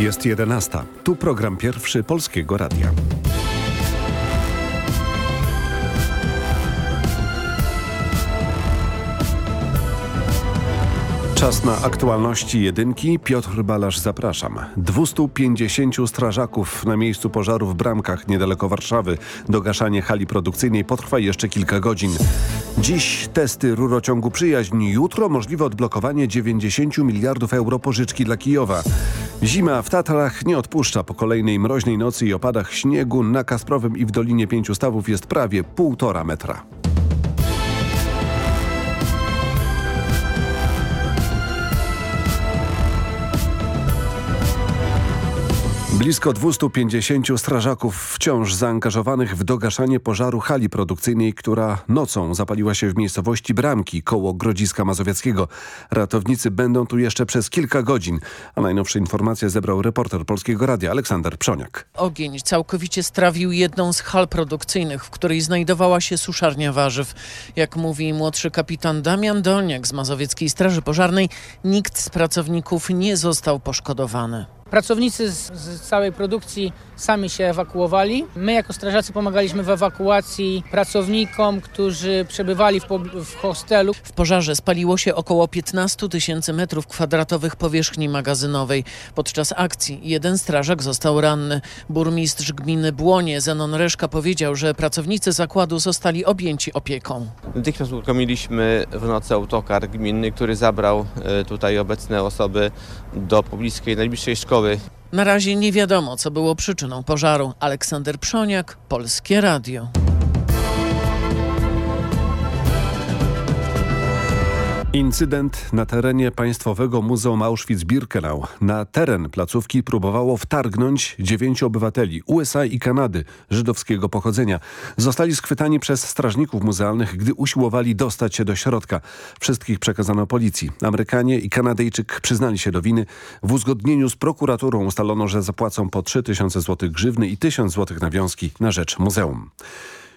Jest 11. Tu program pierwszy Polskiego Radia. Czas na aktualności jedynki. Piotr Balasz, zapraszam. 250 strażaków na miejscu pożaru w Bramkach niedaleko Warszawy. Dogaszanie hali produkcyjnej potrwa jeszcze kilka godzin. Dziś testy rurociągu przyjaźń. Jutro możliwe odblokowanie 90 miliardów euro pożyczki dla Kijowa. Zima w Tatrach nie odpuszcza. Po kolejnej mroźnej nocy i opadach śniegu na Kasprowym i w Dolinie Pięciu Stawów jest prawie półtora metra. Blisko 250 strażaków wciąż zaangażowanych w dogaszanie pożaru hali produkcyjnej, która nocą zapaliła się w miejscowości Bramki koło Grodziska Mazowieckiego. Ratownicy będą tu jeszcze przez kilka godzin, a najnowsze informacje zebrał reporter Polskiego Radia Aleksander Przoniak. Ogień całkowicie strawił jedną z hal produkcyjnych, w której znajdowała się suszarnia warzyw. Jak mówi młodszy kapitan Damian Dolniak z Mazowieckiej Straży Pożarnej, nikt z pracowników nie został poszkodowany. Pracownicy z, z, całej produkcji sami się ewakuowali. My jako strażacy pomagaliśmy w ewakuacji pracownikom, którzy przebywali w, w hostelu. W pożarze spaliło się około 15 tysięcy metrów kwadratowych powierzchni magazynowej. Podczas akcji jeden strażak został ranny. Burmistrz gminy Błonie Zenon Reszka powiedział, że pracownicy zakładu zostali objęci opieką. Natychmiast uruchomiliśmy w nocy autokar gminny, który zabrał tutaj obecne osoby do pobliskiej najbliższej szkoły na razie nie wiadomo, co było przyczyną pożaru. Aleksander Przoniak, Polskie Radio. Incydent na terenie Państwowego Muzeum Auschwitz-Birkenau. Na teren placówki próbowało wtargnąć dziewięciu obywateli USA i Kanady żydowskiego pochodzenia. Zostali schwytani przez strażników muzealnych, gdy usiłowali dostać się do środka. Wszystkich przekazano policji. Amerykanie i Kanadyjczyk przyznali się do winy. W uzgodnieniu z prokuraturą ustalono, że zapłacą po 3000 zł grzywny i 1000 zł nawiązki na rzecz muzeum.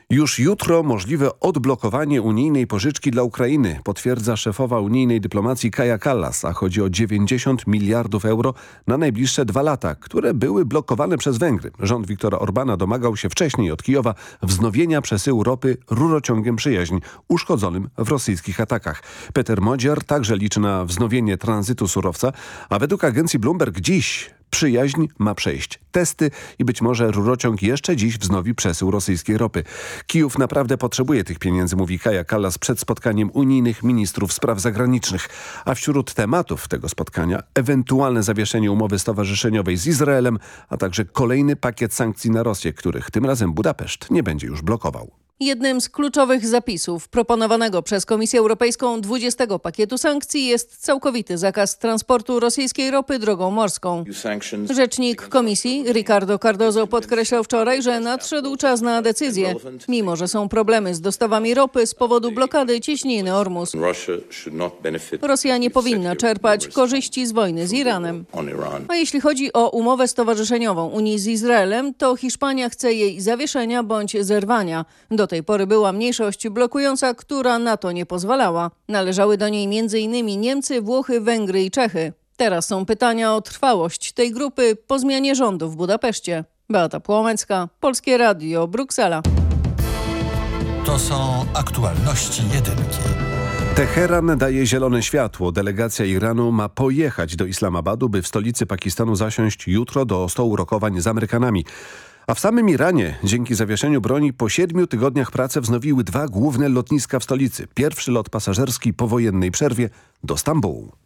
Już jutro możliwe odblokowanie unijnej pożyczki dla Ukrainy, potwierdza szefowa unijnej dyplomacji Kaja Kallas, a chodzi o 90 miliardów euro na najbliższe dwa lata, które były blokowane przez Węgry. Rząd Viktora Orbana domagał się wcześniej od Kijowa wznowienia przesyłu ropy rurociągiem przyjaźń, uszkodzonym w rosyjskich atakach. Peter Modziar także liczy na wznowienie tranzytu surowca, a według agencji Bloomberg dziś Przyjaźń ma przejść testy i być może rurociąg jeszcze dziś wznowi przesył rosyjskiej ropy. Kijów naprawdę potrzebuje tych pieniędzy, mówi Kaja Kallas przed spotkaniem unijnych ministrów spraw zagranicznych. A wśród tematów tego spotkania ewentualne zawieszenie umowy stowarzyszeniowej z Izraelem, a także kolejny pakiet sankcji na Rosję, których tym razem Budapeszt nie będzie już blokował. Jednym z kluczowych zapisów proponowanego przez Komisję Europejską 20 pakietu sankcji jest całkowity zakaz transportu rosyjskiej ropy drogą morską. Rzecznik Komisji Ricardo Cardozo podkreślał wczoraj, że nadszedł czas na decyzję, mimo że są problemy z dostawami ropy z powodu blokady cieśniny Ormus. Rosja nie powinna czerpać korzyści z wojny z Iranem. A jeśli chodzi o umowę stowarzyszeniową Unii z Izraelem, to Hiszpania chce jej zawieszenia bądź zerwania. Do tej pory była mniejszość blokująca, która na to nie pozwalała. Należały do niej m.in. Niemcy, Włochy, Węgry i Czechy. Teraz są pytania o trwałość tej grupy po zmianie rządu w Budapeszcie. Beata Płomecka, Polskie Radio, Bruksela. To są aktualności jedynki. Teheran daje zielone światło. Delegacja Iranu ma pojechać do Islamabadu, by w stolicy Pakistanu zasiąść jutro do stołu rokowań z Amerykanami. A w samym Iranie dzięki zawieszeniu broni po siedmiu tygodniach pracy wznowiły dwa główne lotniska w stolicy. Pierwszy lot pasażerski po wojennej przerwie do Stambułu.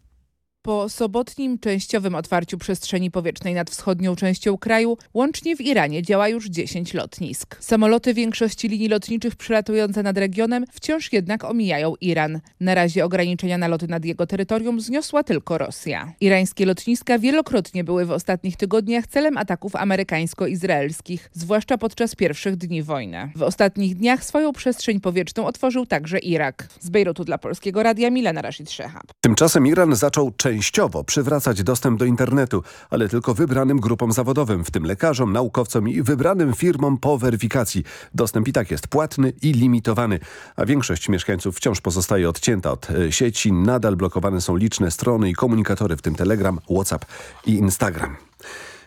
Po sobotnim częściowym otwarciu przestrzeni powietrznej nad wschodnią częścią kraju łącznie w Iranie działa już 10 lotnisk. Samoloty większości linii lotniczych przylatujące nad regionem wciąż jednak omijają Iran. Na razie ograniczenia na loty nad jego terytorium zniosła tylko Rosja. Irańskie lotniska wielokrotnie były w ostatnich tygodniach celem ataków amerykańsko-izraelskich, zwłaszcza podczas pierwszych dni wojny. W ostatnich dniach swoją przestrzeń powietrzną otworzył także Irak. Z Bejrutu dla Polskiego Radia Milena Rashid Shehab. Tymczasem Iran zaczął częściowo przywracać dostęp do internetu, ale tylko wybranym grupom zawodowym, w tym lekarzom, naukowcom i wybranym firmom po weryfikacji. Dostęp i tak jest płatny i limitowany, a większość mieszkańców wciąż pozostaje odcięta od e, sieci. Nadal blokowane są liczne strony i komunikatory, w tym Telegram, WhatsApp i Instagram.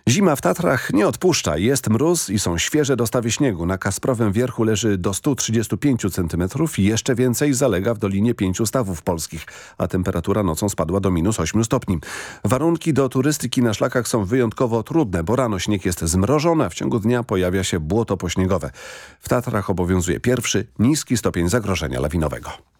Zima w Tatrach nie odpuszcza. Jest mróz i są świeże dostawy śniegu. Na Kasprowym Wierchu leży do 135 cm i jeszcze więcej zalega w Dolinie Pięciu Stawów Polskich, a temperatura nocą spadła do minus 8 stopni. Warunki do turystyki na szlakach są wyjątkowo trudne, bo rano śnieg jest zmrożony, a w ciągu dnia pojawia się błoto pośniegowe. W Tatrach obowiązuje pierwszy, niski stopień zagrożenia lawinowego.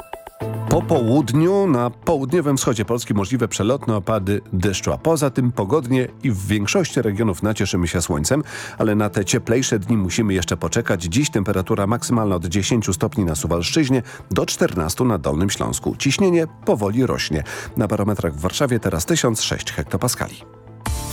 Po południu na południowym wschodzie Polski możliwe przelotne opady deszczu, a poza tym pogodnie i w większości regionów nacieszymy się słońcem, ale na te cieplejsze dni musimy jeszcze poczekać. Dziś temperatura maksymalna od 10 stopni na Suwalszczyźnie do 14 na Dolnym Śląsku. Ciśnienie powoli rośnie. Na barometrach w Warszawie teraz 1006 hektopaskali.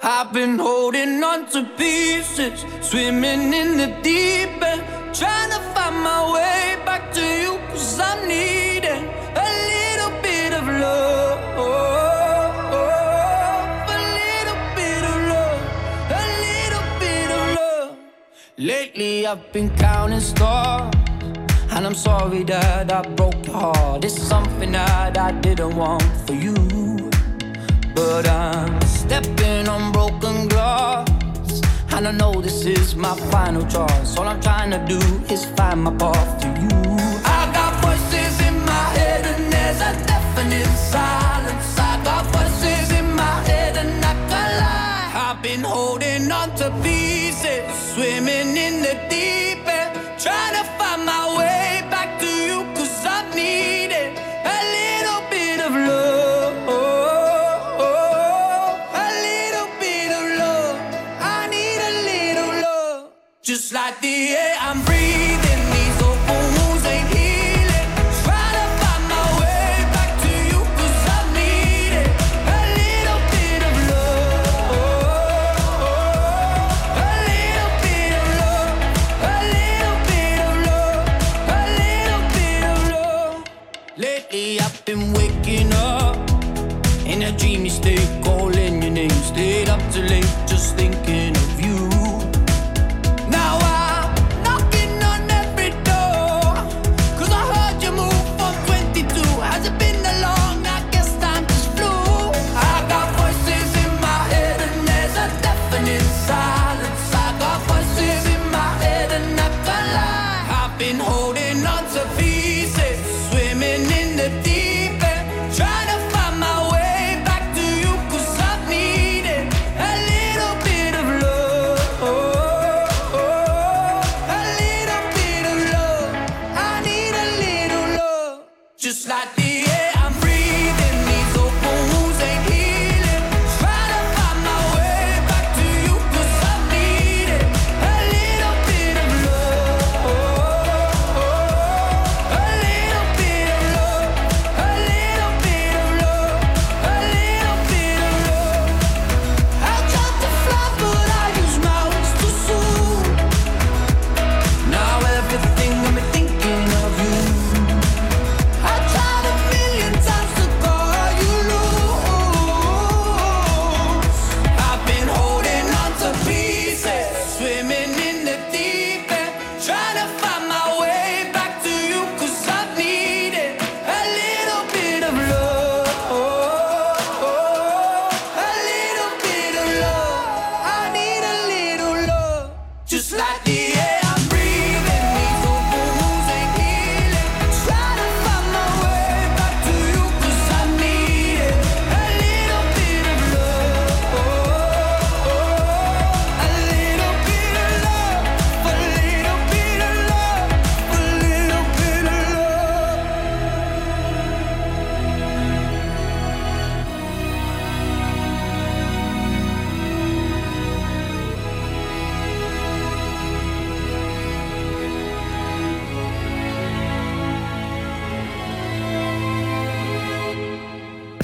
I've been holding on to pieces, swimming in the deep end, trying to find my way back to you, cause I'm needing a little bit of love. A little bit of love, a little bit of love. Lately I've been counting stars, and I'm sorry that I broke your heart. It's something that I didn't want for you. But I'm stepping on broken glass. And I know this is my final choice. All I'm trying to do is find my path to you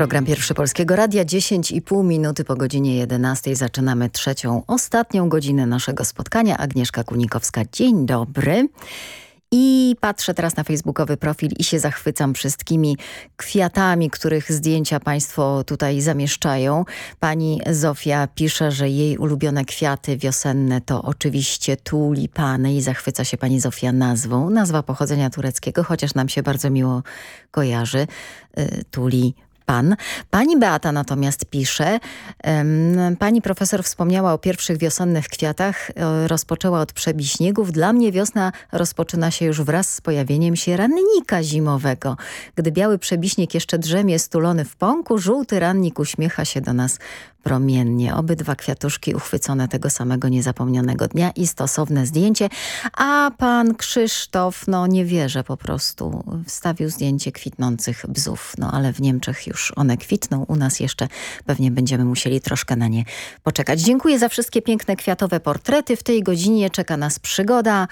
Program Pierwszy Polskiego Radia, 10,5 minuty po godzinie 11. Zaczynamy trzecią, ostatnią godzinę naszego spotkania. Agnieszka Kunikowska, dzień dobry. I patrzę teraz na facebookowy profil i się zachwycam wszystkimi kwiatami, których zdjęcia Państwo tutaj zamieszczają. Pani Zofia pisze, że jej ulubione kwiaty wiosenne to oczywiście tulipany i zachwyca się Pani Zofia nazwą. Nazwa pochodzenia tureckiego, chociaż nam się bardzo miło kojarzy. Y, tuli pan. Pani Beata natomiast pisze, pani profesor wspomniała o pierwszych wiosennych kwiatach, e, rozpoczęła od przebiśniegów. Dla mnie wiosna rozpoczyna się już wraz z pojawieniem się rannika zimowego. Gdy biały przebiśnieg jeszcze drzemie stulony w pąku, żółty rannik uśmiecha się do nas promiennie. Obydwa kwiatuszki uchwycone tego samego niezapomnianego dnia i stosowne zdjęcie. A pan Krzysztof, no nie wierzę po prostu, wstawił zdjęcie kwitnących bzów. No ale w Niemczech już one kwitną, u nas jeszcze pewnie będziemy musieli troszkę na nie poczekać. Dziękuję za wszystkie piękne kwiatowe portrety. W tej godzinie czeka nas przygoda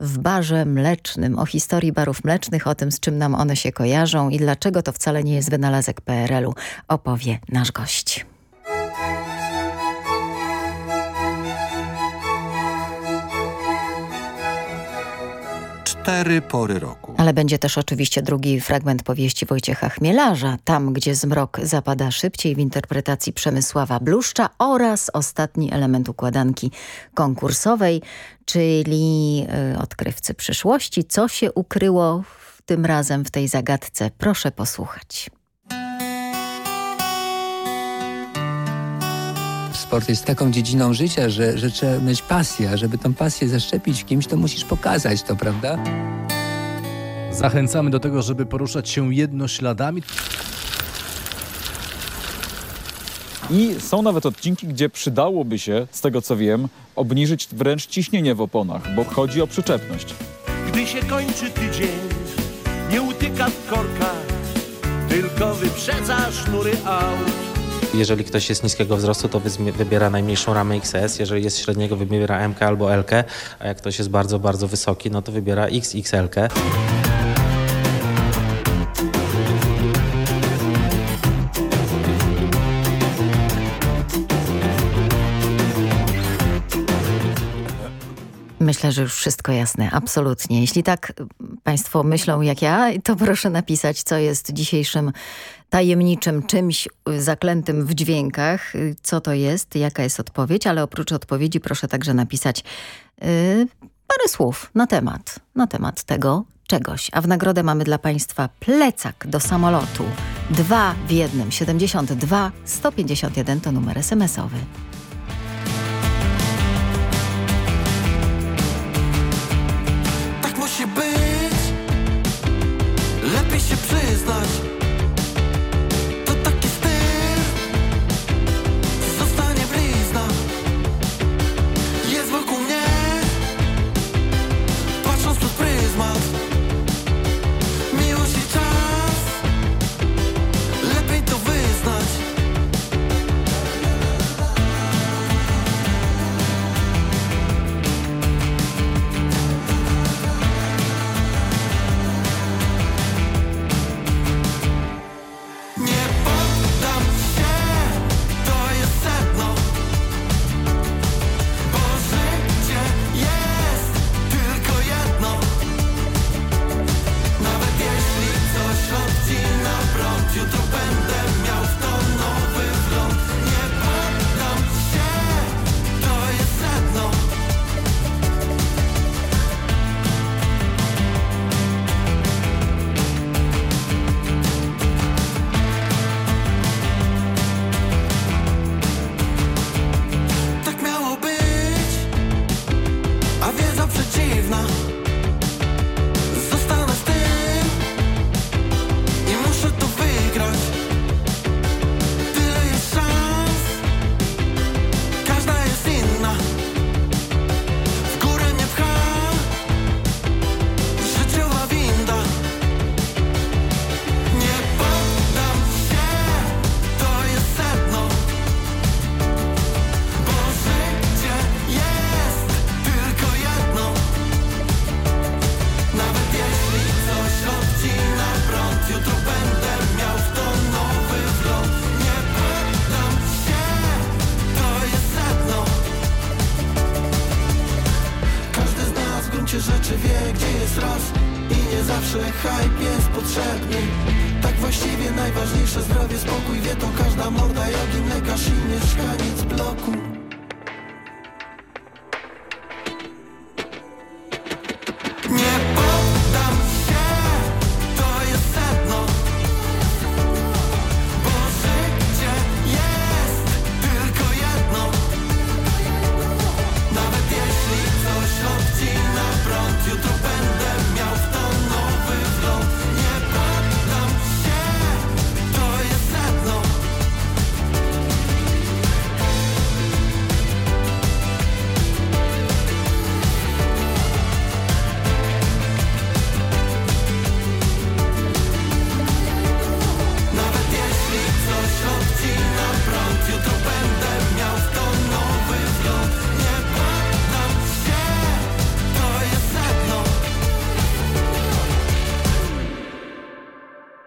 w barze mlecznym, o historii barów mlecznych, o tym, z czym nam one się kojarzą i dlaczego to wcale nie jest wynalazek PRL-u, opowie nasz gość. Cztery pory roku. Ale będzie też oczywiście drugi fragment powieści Wojciecha Chmielarza, Tam, gdzie zmrok zapada szybciej w interpretacji Przemysława Bluszcza oraz ostatni element układanki konkursowej, czyli y, odkrywcy przyszłości. Co się ukryło tym razem w tej zagadce? Proszę posłuchać. Sport jest taką dziedziną życia, że, że trzeba mieć pasję, a żeby tą pasję zaszczepić w kimś, to musisz pokazać to, prawda? Zachęcamy do tego, żeby poruszać się jednośladami. I są nawet odcinki, gdzie przydałoby się, z tego co wiem, obniżyć wręcz ciśnienie w oponach, bo chodzi o przyczepność. Gdy się kończy tydzień, nie utyka w korkach, tylko wyprzedza sznury aut. Jeżeli ktoś jest niskiego wzrostu, to wybiera najmniejszą ramę XS. Jeżeli jest średniego, wybiera MK albo LK. A jak ktoś jest bardzo, bardzo wysoki, no to wybiera XXL. Myślę, że już wszystko jasne, absolutnie. Jeśli tak Państwo myślą jak ja, to proszę napisać, co jest dzisiejszym tajemniczym czymś zaklętym w dźwiękach. Co to jest, jaka jest odpowiedź, ale oprócz odpowiedzi proszę także napisać yy, parę słów na temat, na temat tego czegoś. A w nagrodę mamy dla Państwa plecak do samolotu. Dwa w jednym, 72 151 to numer SMS-owy.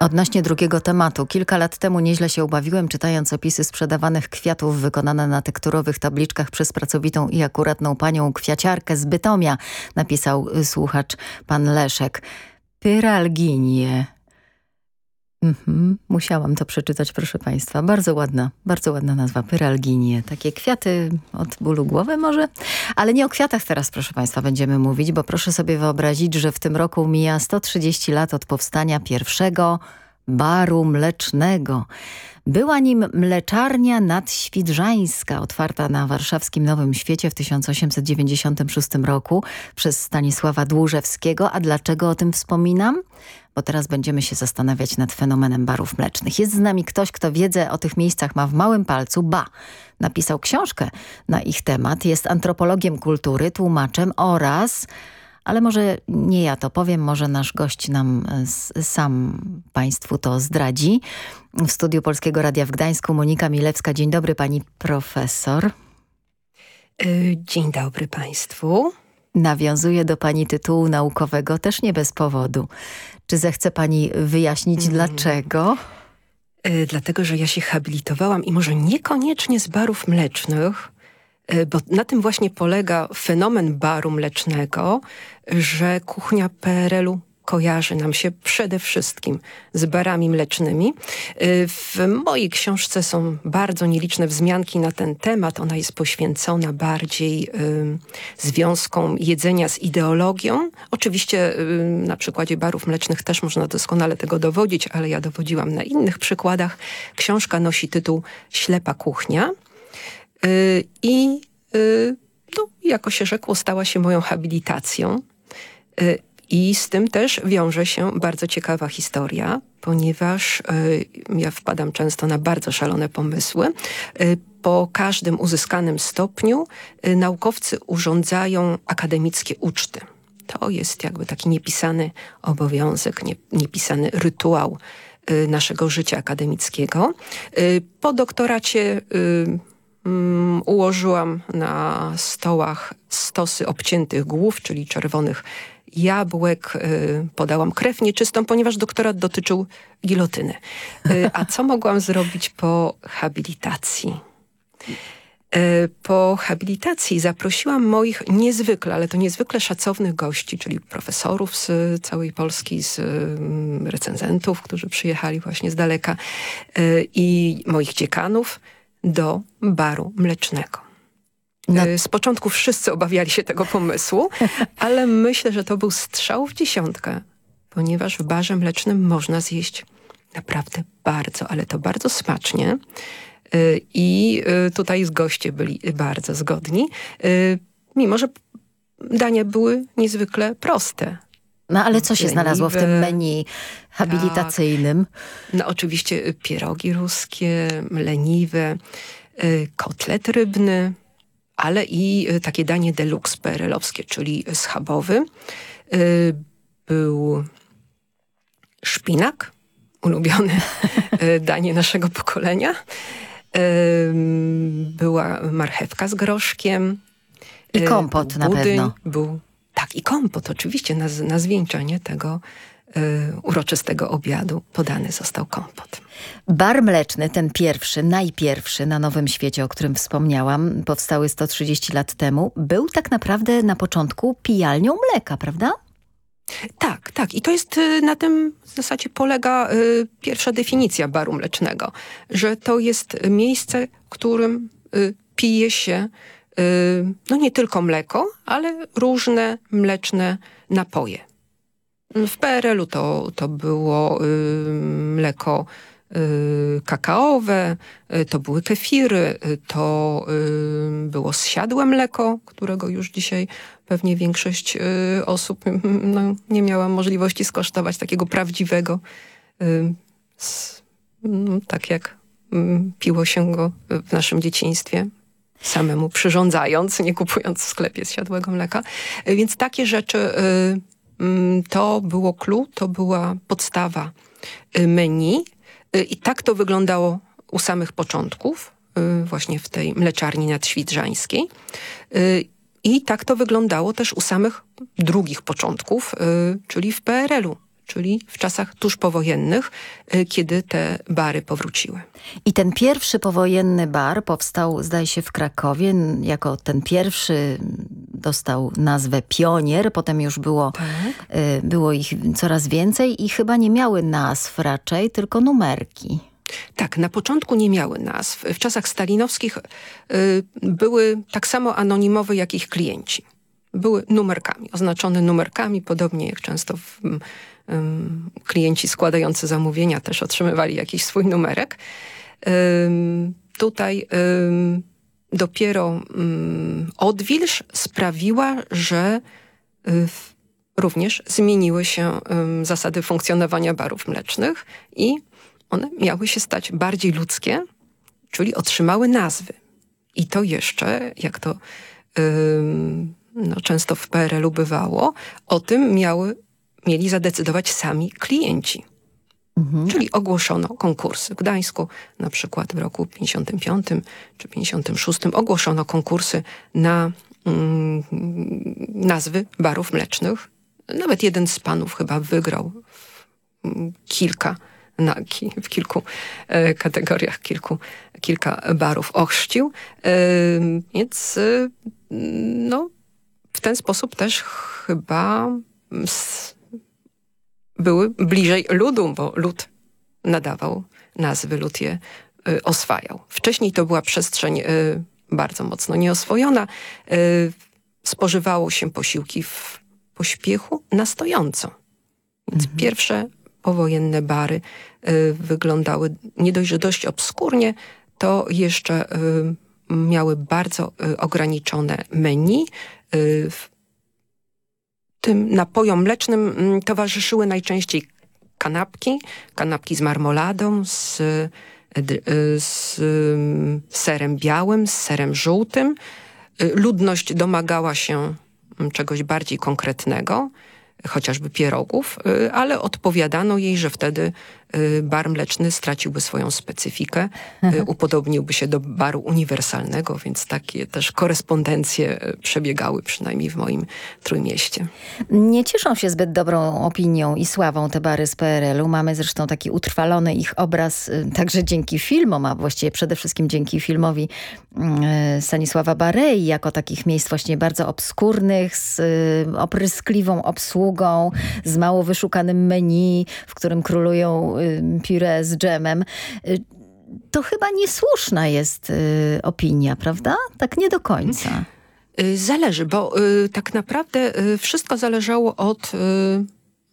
Odnośnie drugiego tematu. Kilka lat temu nieźle się ubawiłem, czytając opisy sprzedawanych kwiatów wykonane na tekturowych tabliczkach przez pracowitą i akuratną panią kwiaciarkę z Bytomia, napisał y, słuchacz pan Leszek. Pyralginie. Mhm, musiałam to przeczytać, proszę państwa. Bardzo ładna, bardzo ładna nazwa. Pyralginie. Takie kwiaty od bólu głowy może? Ale nie o kwiatach teraz, proszę państwa, będziemy mówić, bo proszę sobie wyobrazić, że w tym roku mija 130 lat od powstania pierwszego baru mlecznego. Była nim mleczarnia nadświdrzańska, otwarta na warszawskim Nowym Świecie w 1896 roku przez Stanisława Dłużewskiego. A dlaczego o tym wspominam? Bo teraz będziemy się zastanawiać nad fenomenem barów mlecznych. Jest z nami ktoś, kto wiedzę o tych miejscach ma w małym palcu, ba, napisał książkę na ich temat, jest antropologiem kultury, tłumaczem oraz ale może nie ja to powiem, może nasz gość nam e, sam Państwu to zdradzi. W studiu Polskiego Radia w Gdańsku Monika Milewska. Dzień dobry pani profesor. Y, Dzień dobry Państwu. Nawiązuje do pani tytułu naukowego też nie bez powodu. Czy zechce pani wyjaśnić dlaczego? Y, Dlatego, że ja się habilitowałam i może niekoniecznie z barów mlecznych, bo na tym właśnie polega fenomen baru mlecznego, że kuchnia PRL-u kojarzy nam się przede wszystkim z barami mlecznymi. Y, W mojej książce są bardzo nieliczne wzmianki na ten temat. Ona jest poświęcona bardziej y, związkom jedzenia z ideologią. Oczywiście y, na przykładzie barów mlecznych też można doskonale tego dowodzić, ale ja dowodziłam na innych przykładach. Książka nosi tytuł Ślepa kuchnia. Y, I y, no, jako się rzekło, stała się moją habilitacją. Y, I z tym też wiąże się bardzo ciekawa historia, ponieważ ja wpadam często na bardzo szalone pomysły. Po każdym uzyskanym stopniu naukowcy urządzają akademickie uczty. To jest jakby taki niepisany obowiązek, nie, niepisany rytuał naszego życia akademickiego. Po doktoracie y, mm, ułożyłam na stołach stosy obciętych głów, czyli czerwonych jabłek. y, Podałam krew nieczystą, ponieważ doktorat dotyczył gilotyny. Y, A co mogłam zrobić po habilitacji? E, Po habilitacji zaprosiłam moich niezwykle, ale to niezwykle szacownych gości, czyli profesorów z całej Polski, z mm, recenzentów, którzy przyjechali właśnie z daleka i moich dziekanów do baru mlecznego. E, Z początku wszyscy obawiali się tego pomysłu, ale myślę, że to był strzał w dziesiątkę, ponieważ w barze mlecznym można zjeść naprawdę bardzo, ale to bardzo smacznie. Y, I y, tutaj goście byli bardzo zgodni, mimo że dania były niezwykle proste. No ale co się znalazło w tym menu habilitacyjnym? No oczywiście y, pierogi ruskie, leniwe, y, kotlet rybny, ale i y, takie danie deluxe perelowskie, czyli schabowy. Był szpinak, ulubione danie naszego pokolenia. Była marchewka z groszkiem. I kompot był na budyń, pewno. Był, tak, i kompot oczywiście. Na, na zwieńczenie tego y, uroczystego obiadu podany został kompot. Bar mleczny, ten pierwszy, najpierwszy na Nowym Świecie, o którym wspomniałam, powstały 130 lat temu, był tak naprawdę na początku pijalnią mleka, prawda? Tak, tak. I to jest y, na tym w zasadzie polega y, pierwsza definicja baru mlecznego, że to jest miejsce, w którym y, pije się no nie tylko mleko, ale różne mleczne napoje. W PRL-u to, to było y, mleko y, kakaowe, y, to były kefiry, y, to y, było zsiadłe mleko, którego już dzisiaj pewnie większość y, osób y, no, nie miała możliwości skosztować takiego prawdziwego, y, mm, tak jak mm, piło się go w naszym dzieciństwie. Samemu przyrządzając, nie kupując w sklepie zsiadłego mleka. Y, Więc takie rzeczy y, mm, to było clue, to była podstawa y, menu. I tak to wyglądało u samych początków, właśnie w tej mleczarni nadświdrzańskiej. I tak to wyglądało też u samych drugich początków, czyli w PRL-u, czyli w czasach tuż powojennych, y, kiedy te bary powróciły. I ten pierwszy powojenny bar powstał, zdaje się, w Krakowie. Jako ten pierwszy dostał nazwę Pionier, potem już było, y, było ich coraz więcej i chyba nie miały nazw raczej, tylko numerki. Tak, na początku nie miały nazw. W czasach stalinowskich y, były tak samo anonimowe jak ich klienci. Były numerkami, oznaczone numerkami, podobnie jak często w, klienci składający zamówienia też otrzymywali jakiś swój numerek. Tutaj dopiero odwilż sprawiła, że w- również zmieniły się zasady funkcjonowania barów mlecznych i one miały się stać bardziej ludzkie, czyli otrzymały nazwy. I to jeszcze, jak to no, często w PRL-u bywało, o tym miały, mieli zadecydować sami klienci. Czyli ogłoszono konkursy. W Gdańsku na przykład w roku 55 czy 56 ogłoszono konkursy na mm, nazwy barów mlecznych. Nawet jeden z panów chyba wygrał kilka na, ki, w kilku e, kategoriach, kilku, kilka barów ochrzcił. E, więc e, no, w ten sposób też chyba s, były bliżej ludu, bo lud nadawał nazwy, lud je y, oswajał. Wcześniej to była przestrzeń y, bardzo mocno nieoswojona. Y, spożywało się posiłki w pośpiechu na stojąco. Więc pierwsze powojenne bary y, wyglądały nie dość, że dość obskurnie, to jeszcze y, miały bardzo y, ograniczone menu. Tym napojom mlecznym mm, towarzyszyły najczęściej kanapki, kanapki z marmoladą, z, d- y, z ym, serem białym, z serem żółtym. Y, Ludność domagała się mm, czegoś bardziej konkretnego, chociażby pierogów, ale odpowiadano jej, że wtedy bar mleczny straciłby swoją specyfikę, y, upodobniłby się do baru uniwersalnego, więc takie też korespondencje y, przebiegały przynajmniej w moim Trójmieście. Nie cieszą się zbyt dobrą opinią i sławą te bary z PRL-u. Mamy zresztą taki utrwalony ich obraz y, także dzięki filmom, a właściwie przede wszystkim dzięki filmowi y, Stanisława Barei, jako takich miejsc właśnie bardzo obskurnych, z y, opryskliwą obsługą, z mało wyszukanym menu, w którym królują y, puree z dżemem. Y, To chyba niesłuszna jest y, opinia, prawda? Tak nie do końca. Y, Zależy, bo tak naprawdę wszystko zależało od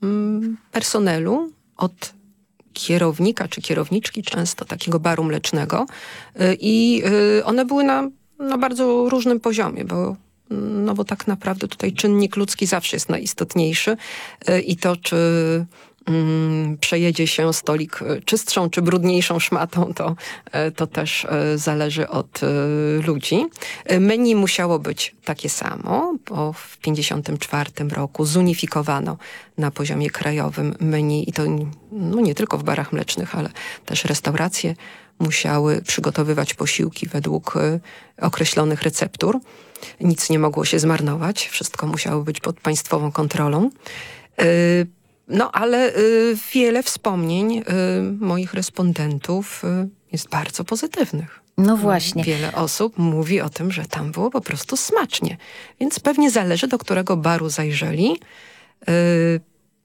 mm, personelu, od kierownika czy kierowniczki często takiego baru mlecznego i one były na, na bardzo różnym poziomie, bo no bo tak naprawdę tutaj czynnik ludzki zawsze jest najistotniejszy i to, czy mm, przejedzie się stolik y, czystszą czy brudniejszą szmatą, to, y, to też y, zależy od ludzi. Menu musiało być takie samo, bo w 1954 roku zunifikowano na poziomie krajowym menu i to no, nie tylko w barach mlecznych, ale też restauracje musiały przygotowywać posiłki według określonych receptur. Nic nie mogło się zmarnować, wszystko musiało być pod państwową kontrolą. No ale y, wiele wspomnień y, moich respondentów y, jest bardzo pozytywnych. No właśnie. Wiele osób mówi o tym, że tam było po prostu smacznie. Więc pewnie zależy, do którego baru zajrzeli.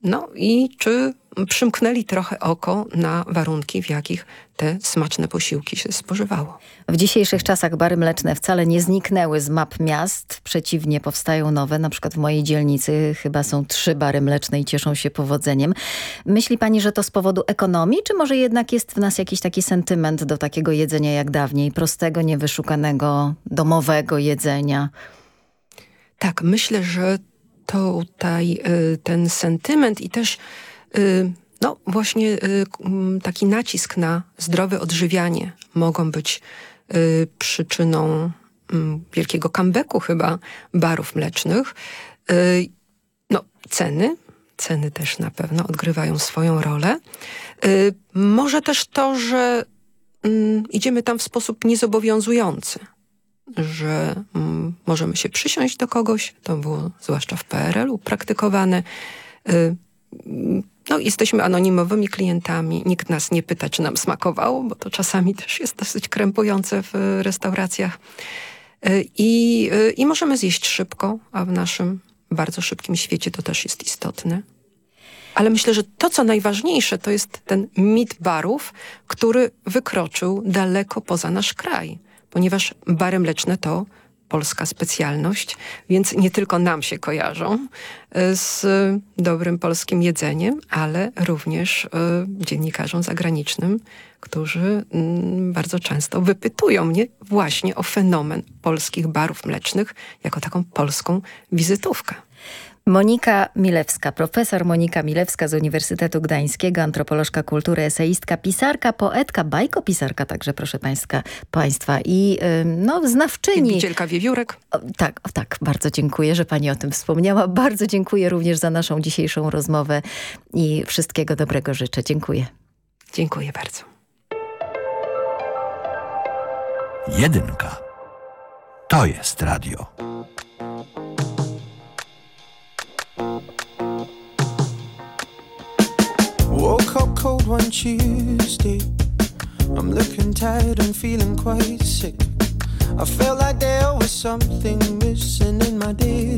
No i czy przymknęli trochę oko na warunki, w jakich te smaczne posiłki się spożywało. W dzisiejszych czasach bary mleczne wcale nie zniknęły z map miast. Przeciwnie, powstają nowe. Na przykład w mojej dzielnicy chyba są trzy bary mleczne i cieszą się powodzeniem. Myśli pani, że to z powodu ekonomii, czy może jednak jest w nas jakiś taki sentyment do takiego jedzenia jak dawniej? Prostego, niewyszukanego, domowego jedzenia? Tak, myślę, że tutaj y, ten sentyment i też y, no właśnie y, taki nacisk na zdrowe odżywianie mogą być przyczyną mm, wielkiego comebacku chyba barów mlecznych. No ceny, ceny też na pewno odgrywają swoją rolę. Może też to, że mm, idziemy tam w sposób niezobowiązujący że mm, możemy się przysiąść do kogoś, to było zwłaszcza w PRL-u praktykowane. Y, no, jesteśmy anonimowymi klientami, nikt nas nie pyta, czy nam smakowało, bo to czasami też jest dosyć krępujące w restauracjach. Y, I, y, I możemy zjeść szybko, a w naszym bardzo szybkim świecie to też jest istotne. Ale myślę, że to, co najważniejsze, to jest ten mit barów, który wykroczył daleko poza nasz kraj ponieważ bary mleczne to polska specjalność, więc nie tylko nam się kojarzą y, z dobrym polskim jedzeniem, ale również y, dziennikarzom zagranicznym, którzy mm, bardzo często wypytują mnie właśnie o fenomen polskich barów mlecznych jako taką polską wizytówkę. Monika Milewska, profesor Monika Milewska z Uniwersytetu Gdańskiego, antropolożka kultury, eseistka, pisarka, poetka, bajkopisarka także, proszę państwa, państwa i no, znawczyni. Wielbicielka wiewiórek. O, tak, o, tak, bardzo dziękuję, że pani o tym wspomniała. Bardzo dziękuję również za naszą dzisiejszą rozmowę i wszystkiego dobrego życzę. Dziękuję. Dziękuję bardzo. Jedynka. To jest radio. One Tuesday. I'm looking tired and feeling quite sick. I felt like there was something missing in my day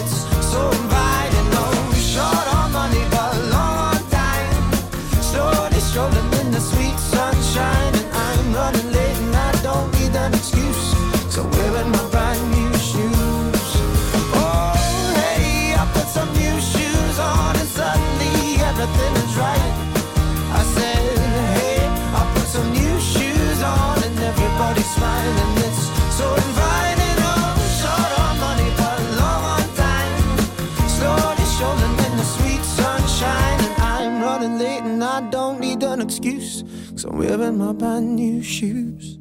I'm wearing my brand new shoes.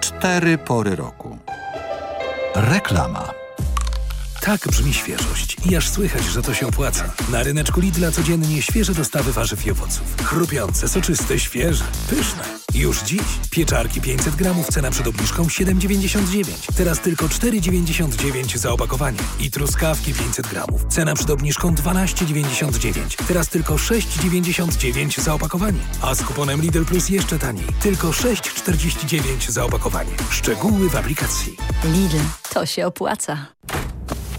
Cztery pory roku. Reklama. Tak brzmi świeżość i aż słychać, że to się opłaca. Na ryneczku Lidla codziennie świeże dostawy warzyw i owoców. Chrupiące, soczyste, świeże, pyszne. Już dziś pieczarki 500 gramów, cena przed obniżką 7,99. Teraz tylko 4,99 za opakowanie. I truskawki 500 gramów, cena przed obniżką 12,99. Teraz tylko 6,99 za opakowanie. A z kuponem Lidl Plus jeszcze taniej. Tylko 6,49 za opakowanie. Szczegóły w aplikacji. Lidl, to się opłaca.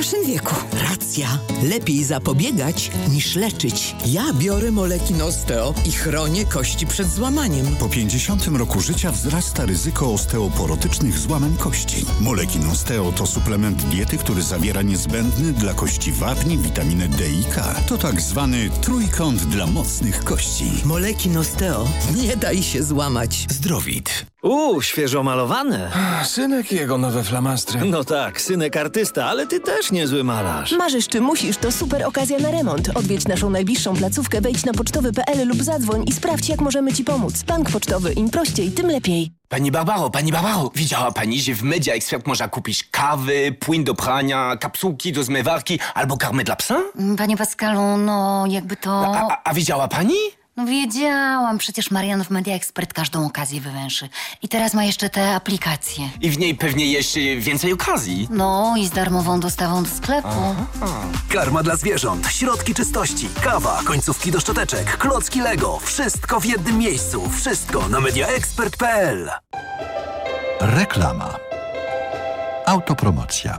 naszym wieku. Racja. Lepiej zapobiegać niż leczyć. Ja biorę moleki Nosteo i chronię kości przed złamaniem. Po 50 roku życia wzrasta ryzyko osteoporotycznych złamań kości. Moleki Osteo to suplement diety, który zawiera niezbędny dla kości wapni, witaminę D i K. To tak zwany trójkąt dla mocnych kości. Moleki Nosteo. Nie daj się złamać. Zdrowit. Uuu, świeżo malowane. Synek i jego nowe flamastry. No tak, synek artysta, ale ty też niezły malarz. Marzysz czy musisz, to super okazja na remont. Odwiedź naszą najbliższą placówkę, wejdź na pocztowy.pl lub zadzwoń i sprawdź, jak możemy Ci pomóc. Bank pocztowy, im prościej, tym lepiej. Pani Barbaro, pani Barbaro, widziała pani, że w Media Expert można kupić kawy, płyn do prania, kapsułki do zmywarki albo karmę dla psa? Panie Pascalu, no jakby to... A, a, a widziała pani? No wiedziałam, przecież Marian w Media Expert każdą okazję wywęszy. I teraz ma jeszcze te aplikacje. I w niej pewnie jeszcze więcej okazji. No i z darmową dostawą do sklepu. Karma dla zwierząt, środki czystości, kawa, końcówki do szczoteczek, klocki Lego. Wszystko w jednym miejscu. Wszystko na mediaexpert.pl. Reklama. Autopromocja.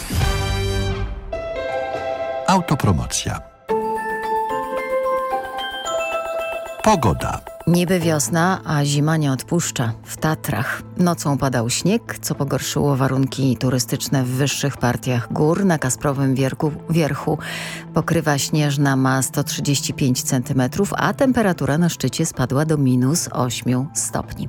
Autopromocja. Pogoda. Niby wiosna, a zima nie odpuszcza. W Tatrach nocą padał śnieg, co pogorszyło warunki turystyczne w wyższych partiach gór. Na Kasprowym wierchu, wierchu pokrywa śnieżna ma 135 cm, a temperatura na szczycie spadła do minus 8 stopni.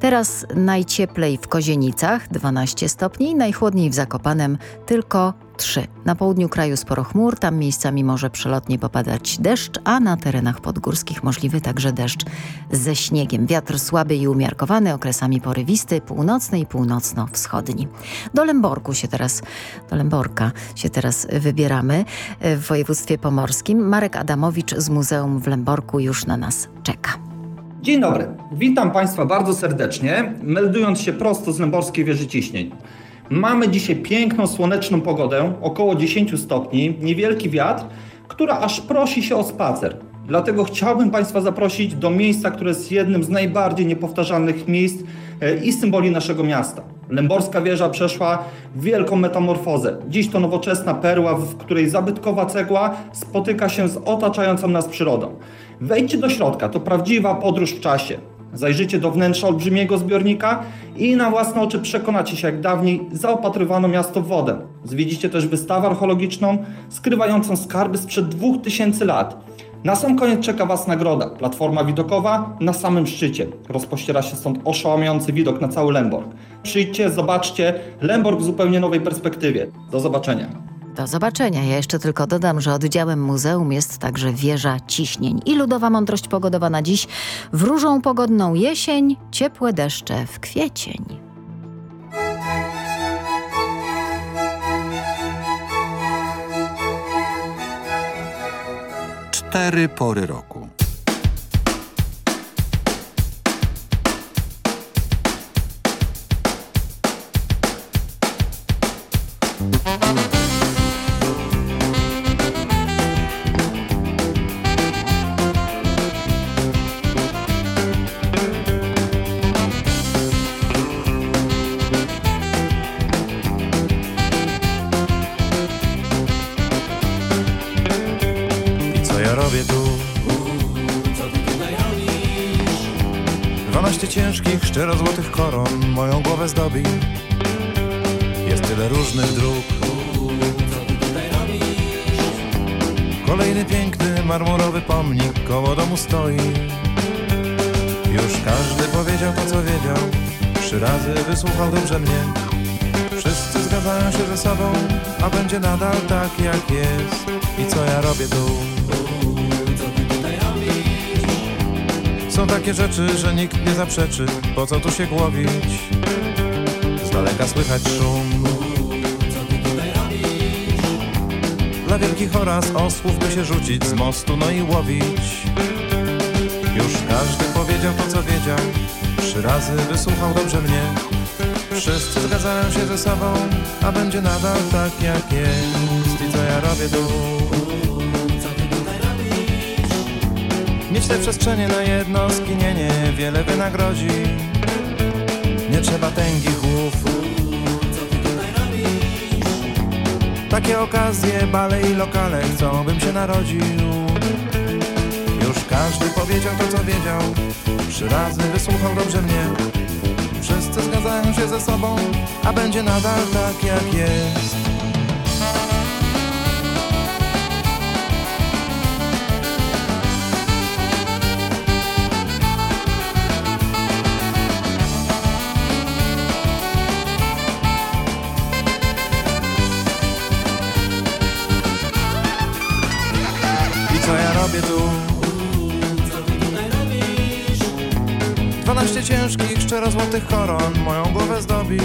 Teraz najcieplej w Kozienicach 12 stopni, najchłodniej w Zakopanem tylko 3. Na południu kraju sporo chmur, tam miejscami może przelotnie popadać deszcz, a na terenach podgórskich możliwy także deszcz ze śniegiem. Wiatr słaby i umiarkowany, okresami porywisty, północny i północno-wschodni. Do Lęborku się teraz, do Lęborka się teraz wybieramy w województwie pomorskim. Marek Adamowicz z Muzeum w Lęborku już na nas czeka. Dzień dobry, witam Państwa bardzo serdecznie, meldując się prosto z Lęborskiej Wieży Ciśnień. Mamy dzisiaj piękną, słoneczną pogodę, około 10 stopni, niewielki wiatr, która aż prosi się o spacer. Dlatego chciałbym Państwa zaprosić do miejsca, które jest jednym z najbardziej niepowtarzalnych miejsc e, i symboli naszego miasta. Lęborska wieża przeszła wielką metamorfozę. Dziś to nowoczesna perła, w której zabytkowa cegła spotyka się z otaczającą nas przyrodą. Wejdźcie do środka, to prawdziwa podróż w czasie. Zajrzyjcie do wnętrza olbrzymiego zbiornika i na własne oczy przekonacie się, jak dawniej zaopatrywano miasto w wodę. Zwiedzicie też wystawę archeologiczną skrywającą skarby sprzed 2000 lat. Na sam koniec czeka Was nagroda. Platforma widokowa na samym szczycie. Rozpościera się stąd oszałamiający widok na cały Lęborg. Przyjdźcie, zobaczcie Lęborg w zupełnie nowej perspektywie. Do zobaczenia. Do zobaczenia. Ja jeszcze tylko dodam, że oddziałem muzeum jest także wieża ciśnień i ludowa mądrość pogodowa na dziś. Wróżą pogodną jesień, ciepłe deszcze w kwiecień. Cztery pory roku. 12 ciężkich, szczerozłotych koron moją głowę zdobi. Jest tyle różnych dróg. Kolejny piękny, marmurowy pomnik koło domu stoi. Już każdy powiedział to, co wiedział. Trzy razy wysłuchał dobrze mnie. Wszyscy zgadzają się ze sobą, a będzie nadal tak, jak jest. I co ja robię tu? Są takie rzeczy, że nikt nie zaprzeczy. Po co tu się głowić? Z daleka słychać szum. Dla wielkich oraz osłów by się rzucić z mostu, no i łowić. Już każdy powiedział to, co wiedział. Trzy razy wysłuchał dobrze mnie. Wszyscy zgadzają się ze sobą, a będzie nadal tak, jak jest. I co ja robię tu? Te przestrzenie na jedno skinienie wiele wynagrodzi. Nie trzeba tęgich robisz? Takie okazje, bale i lokale chcą, bym się narodził. Już każdy powiedział to, co wiedział. Trzy razy wysłuchał dobrze mnie. Wszyscy zgadzają się ze sobą, a będzie nadal tak, jak jest. Robisz? 12 ciężkich, szczerozłotych koron moją głowę zdobi.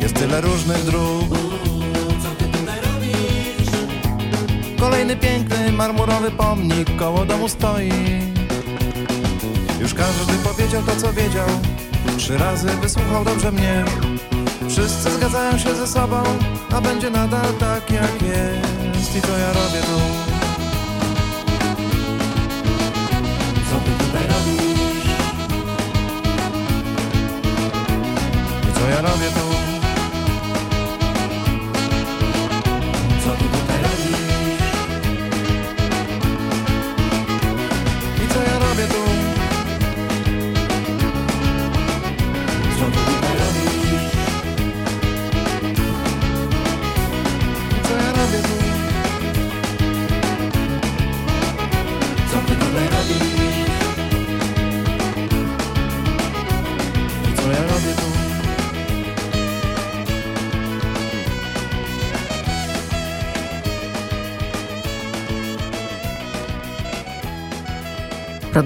Jest tyle różnych dróg. Co ty tutaj robisz? Kolejny piękny, marmurowy pomnik koło domu stoi. Już każdy powiedział to, co wiedział. Trzy razy wysłuchał dobrze mnie. Wszyscy zgadzają się ze sobą, a będzie nadal tak, jak jest. I to ja robię tu. Co ja robię tu.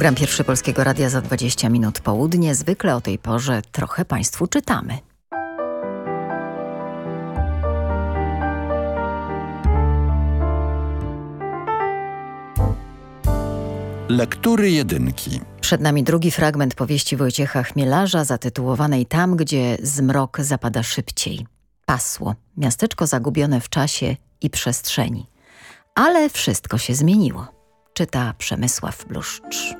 Program Pierwszy Polskiego Radia za 20 minut południe. Zwykle o tej porze trochę Państwu czytamy. Lektury jedynki. Przed nami drugi fragment powieści Wojciecha Chmielarza zatytułowanej Tam, gdzie zmrok zapada szybciej. Pasło, miasteczko zagubione w czasie i przestrzeni. Ale wszystko się zmieniło. Czyta Przemysław Bluszcz.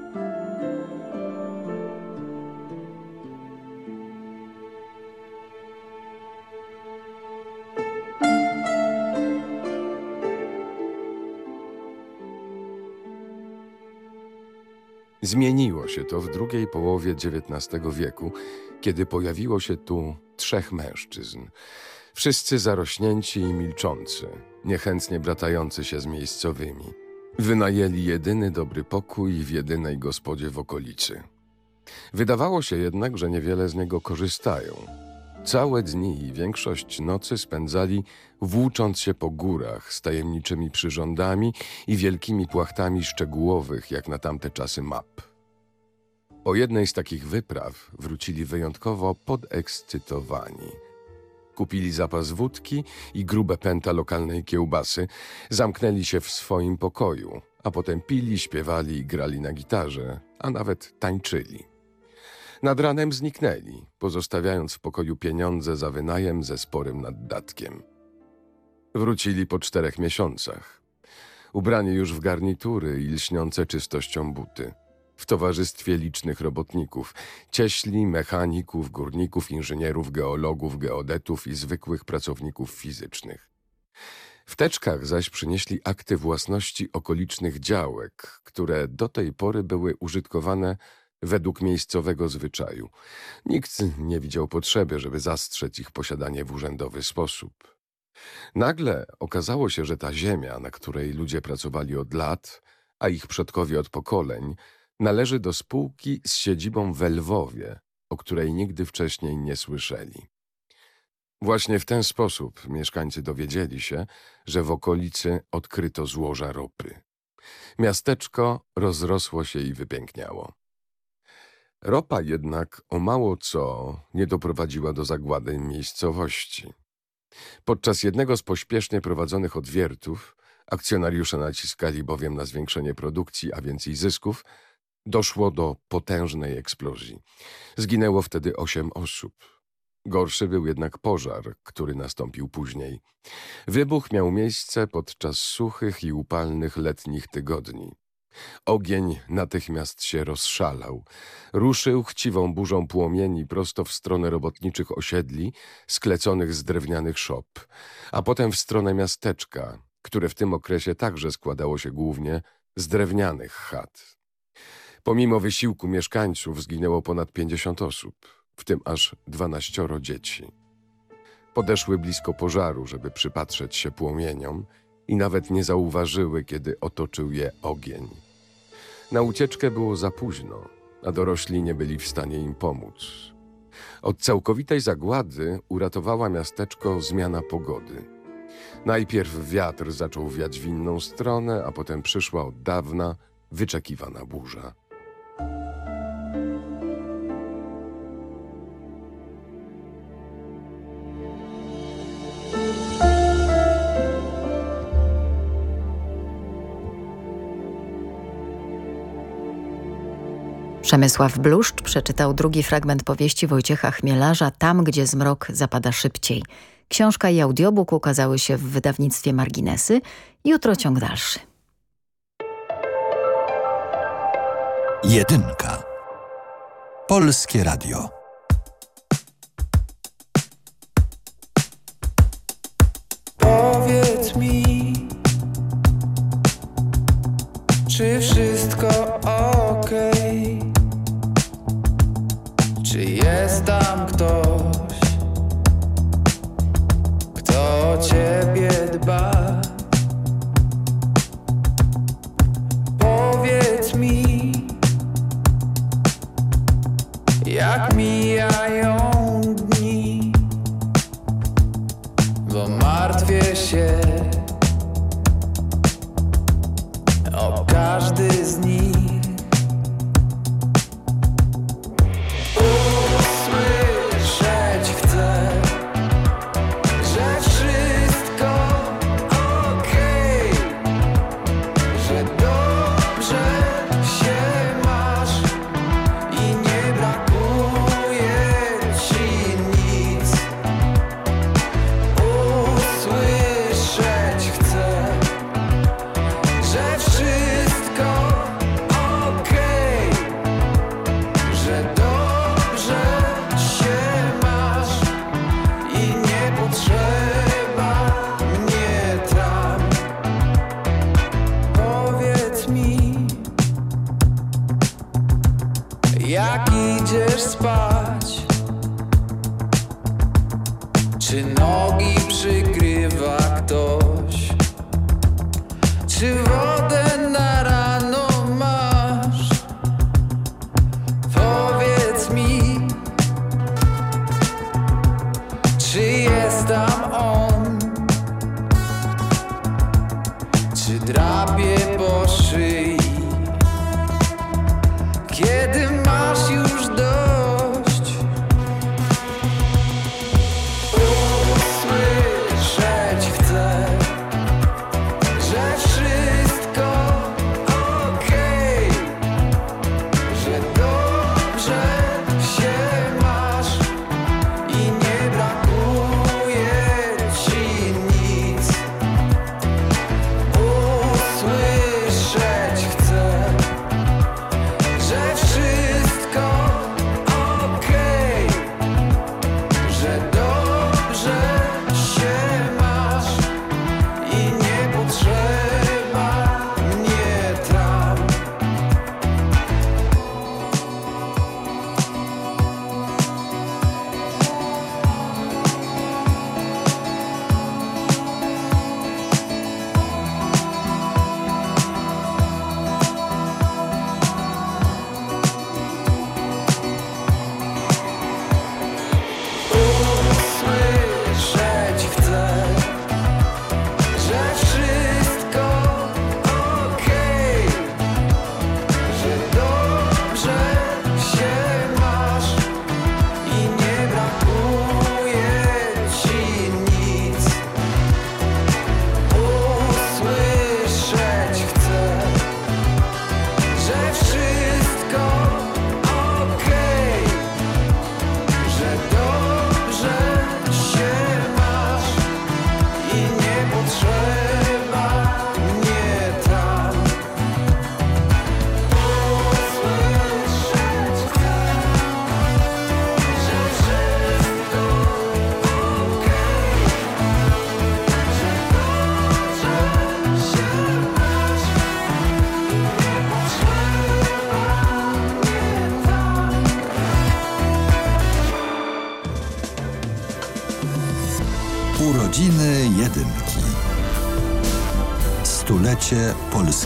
Zmieniło się to w drugiej połowie XIX wieku, kiedy pojawiło się tu trzech mężczyzn. Wszyscy zarośnięci i milczący, niechętnie bratający się z miejscowymi. Wynajęli jedyny dobry pokój w jedynej gospodzie w okolicy. Wydawało się jednak, że niewiele z niego korzystają. Całe dni i większość nocy spędzali włócząc się po górach z tajemniczymi przyrządami i wielkimi płachtami szczegółowych, jak na tamte czasy map. Po jednej z takich wypraw wrócili wyjątkowo podekscytowani. Kupili zapas wódki i grube pęta lokalnej kiełbasy, zamknęli się w swoim pokoju, a potem pili, śpiewali i grali na gitarze, a nawet tańczyli. Nad ranem zniknęli, pozostawiając w pokoju pieniądze za wynajem ze sporym naddatkiem. Wrócili po czterech miesiącach. Ubrani już w garnitury i lśniące czystością buty. W towarzystwie licznych robotników, cieśli, mechaników, górników, inżynierów, geologów, geodetów i zwykłych pracowników fizycznych. W teczkach zaś przynieśli akty własności okolicznych działek, które do tej pory były użytkowane według miejscowego zwyczaju. Nikt nie widział potrzeby, żeby zastrzec ich posiadanie w urzędowy sposób. Nagle okazało się, że ta ziemia, na której ludzie pracowali od lat, a ich przodkowie od pokoleń, należy do spółki z siedzibą w Lwowie, o której nigdy wcześniej nie słyszeli. Właśnie w ten sposób mieszkańcy dowiedzieli się, że w okolicy odkryto złoża ropy. Miasteczko rozrosło się i wypiękniało. Ropa jednak o mało co nie doprowadziła do zagłady miejscowości. Podczas jednego z pośpiesznie prowadzonych odwiertów, akcjonariusze naciskali bowiem na zwiększenie produkcji, a więc i zysków, doszło do potężnej eksplozji. Zginęło wtedy osiem osób. Gorszy był jednak pożar, który nastąpił później. Wybuch miał miejsce podczas suchych i upalnych letnich tygodni. Ogień natychmiast się rozszalał. Ruszył chciwą burzą płomieni prosto w stronę robotniczych osiedli, skleconych z drewnianych szop, a potem w stronę miasteczka, które w tym okresie także składało się głównie z drewnianych chat. Pomimo wysiłku mieszkańców zginęło ponad 50 osób, w tym aż 12 dzieci. Podeszły blisko pożaru, żeby przypatrzeć się płomieniom i nawet nie zauważyły, kiedy otoczył je ogień. Na ucieczkę było za późno, a dorośli nie byli w stanie im pomóc. Od całkowitej zagłady uratowała miasteczko zmiana pogody. Najpierw wiatr zaczął wiać w inną stronę, a potem przyszła od dawna wyczekiwana burza. Przemysław Bluszcz przeczytał drugi fragment powieści Wojciecha Chmielarza Tam, gdzie zmrok zapada szybciej. Książka i audiobook ukazały się w wydawnictwie Marginesy. Jutro ciąg dalszy. Jedynka. Polskie Radio. Jak mijają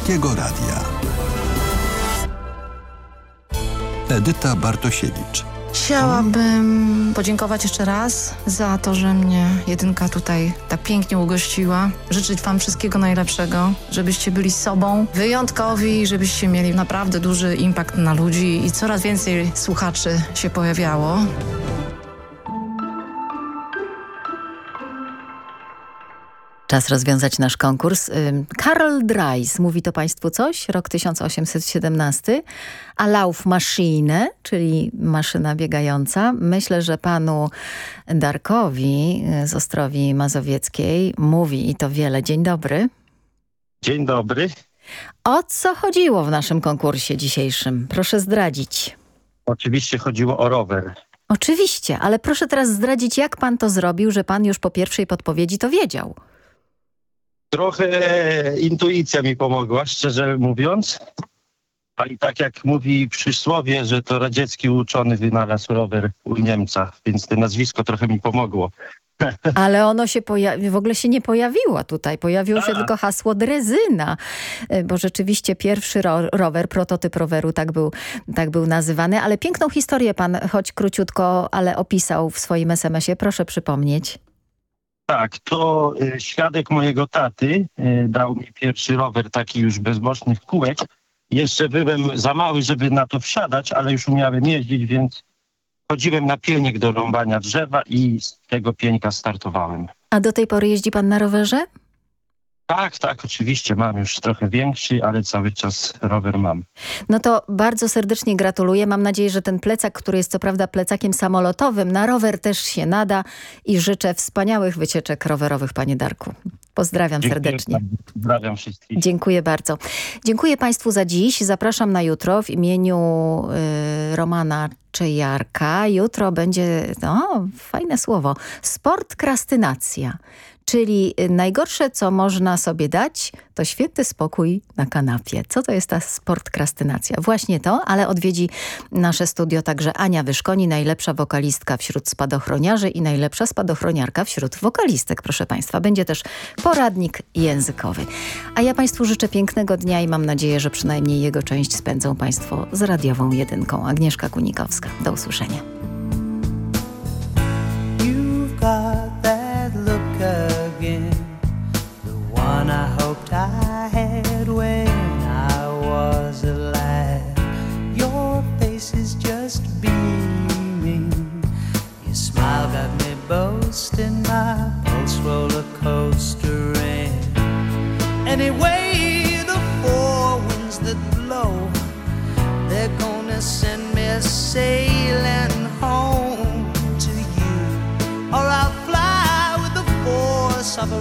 Polskiego Radia. Edyta Bartosiewicz. Chciałabym podziękować jeszcze raz za to, że mnie jedynka tutaj tak pięknie ugościła. Życzyć Wam wszystkiego najlepszego, żebyście byli sobą, wyjątkowi, żebyście mieli naprawdę duży impact na ludzi i coraz więcej słuchaczy się pojawiało. Czas rozwiązać nasz konkurs. Karl Dreis, mówi to Państwu coś? Rok 1817. A Laufmaschine, czyli maszyna biegająca. Myślę, że panu Darkowi y, z Ostrowi Mazowieckiej mówi i to wiele. Dzień dobry. Dzień dobry. O co chodziło w naszym konkursie dzisiejszym? Proszę zdradzić. Oczywiście chodziło o rower. Oczywiście, ale proszę teraz zdradzić, jak pan to zrobił, że pan już po pierwszej podpowiedzi to wiedział. Trochę intuicja mi pomogła, szczerze mówiąc. A i tak jak mówi przysłowie, że to radziecki uczony wynalazł rower u Niemca, więc to nazwisko trochę mi pomogło. Ale ono się w ogóle się nie pojawiło tutaj. Pojawiło się tylko hasło drezyna, y, bo rzeczywiście pierwszy ro rower, prototyp roweru tak był, tak był nazywany. Ale piękną historię pan, choć króciutko, ale opisał w swoim SMS-ie. Proszę przypomnieć. Tak, to y, świadek mojego taty y, dał mi pierwszy rower taki już bez bocznych kółek. Jeszcze byłem za mały, żeby na to wsiadać, ale już umiałem jeździć, więc chodziłem na pielnik do rąbania drzewa i z tego pieńka startowałem. A do tej pory jeździ pan na rowerze? Tak, tak, oczywiście mam już trochę większy, ale cały czas rower mam. No to bardzo serdecznie gratuluję. Mam nadzieję, że ten plecak, który jest co prawda plecakiem samolotowym, na rower też się nada i życzę wspaniałych wycieczek rowerowych, panie Darku. Pozdrawiam Dziękuję serdecznie. Pozdrawiam wszystkich. Dziękuję bardzo. Dziękuję Państwu za dziś. Zapraszam na jutro w imieniu y, Romana Czejarka. Jutro będzie, no, fajne słowo, sport krastynacja, Czyli y, najgorsze, co można sobie dać, to święty spokój na kanapie. Co to jest ta sportkrastynacja? Właśnie to, ale odwiedzi nasze studio także Ania Wyszkoni, najlepsza wokalistka wśród spadochroniarzy i najlepsza spadochroniarka wśród wokalistek, proszę Państwa. Będzie też poradnik językowy. A ja Państwu życzę pięknego dnia i mam nadzieję, że przynajmniej jego część spędzą Państwo z radiową jedynką. Agnieszka Kunikowska. Do usłyszenia. Sailing home to you, or I'll fly with the force of a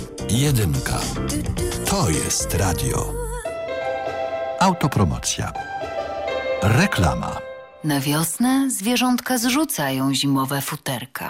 Jedynka. To jest radio. Autopromocja. Reklama. Na wiosnę zwierzątka zrzucają zimowe futerka.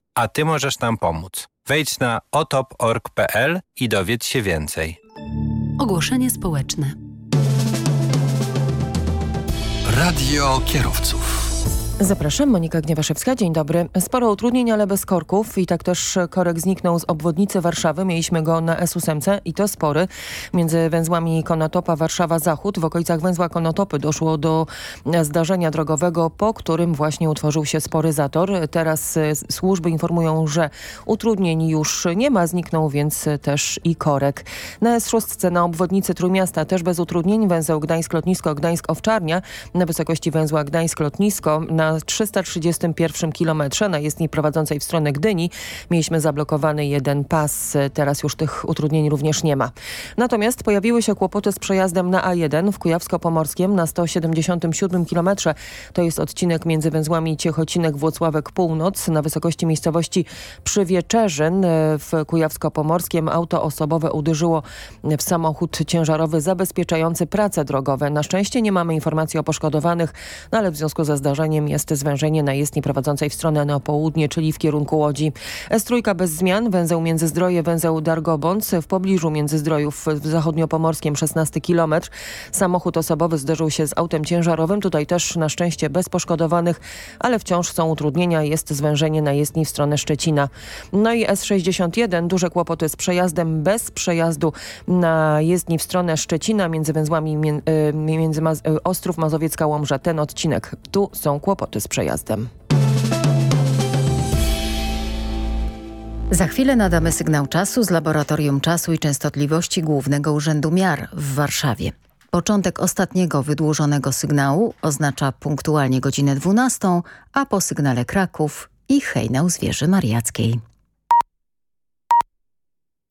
a Ty możesz nam pomóc. Wejdź na otop.org.pl i dowiedz się więcej. Ogłoszenie społeczne. Radio kierowców. Zapraszam, Monika Gniewaszewska, dzień dobry. Sporo utrudnień, ale bez korków i tak też korek zniknął z obwodnicy Warszawy. Mieliśmy go na S8 i to spory. Między węzłami Konotopa Warszawa-Zachód w okolicach węzła Konotopy doszło do zdarzenia drogowego, po którym właśnie utworzył się spory zator. Teraz służby informują, że utrudnień już nie ma, zniknął więc też i korek. Na S6 na obwodnicy Trójmiasta też bez utrudnień węzeł Gdańsk-Lotnisko, Gdańsk-Owczarnia na wysokości węzła Gdańsk-Lotnisko na 331 kilometrze na jezdni prowadzącej w stronę Gdyni mieliśmy zablokowany jeden pas. Teraz już tych utrudnień również nie ma. Natomiast pojawiły się kłopoty z przejazdem na A1 w Kujawsko-Pomorskiem na 177 kilometrze. To jest odcinek między węzłami Ciechocinek, Włocławek, Północ na wysokości miejscowości Przywieczerzyn w Kujawsko-Pomorskiem. Auto osobowe uderzyło w samochód ciężarowy zabezpieczający prace drogowe. Na szczęście nie mamy informacji o poszkodowanych, no ale w związku ze zdarzeniem jest zwężenie na jezdni prowadzącej w stronę na południe, czyli w kierunku Łodzi. S3 bez zmian, węzeł Międzyzdroje, węzeł Dargobądź, w pobliżu Międzyzdrojów w zachodniopomorskim 16 km. Samochód osobowy zderzył się z autem ciężarowym, tutaj też na szczęście bez poszkodowanych, ale wciąż są utrudnienia, jest zwężenie na jezdni w stronę Szczecina. No i S61, duże kłopoty z przejazdem bez przejazdu na jezdni w stronę Szczecina między węzłami między Maz Ostrów Mazowiecka-Łomża. Ten odcinek. Tu są kłopoty z przejazdem. Za chwilę nadamy sygnał czasu z Laboratorium Czasu i Częstotliwości Głównego Urzędu Miar w Warszawie. Początek ostatniego wydłużonego sygnału oznacza punktualnie godzinę 12, a po sygnale Kraków i hejnał zwierzy mariackiej.